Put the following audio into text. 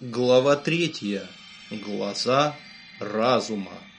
Глава третья. Глаза разума.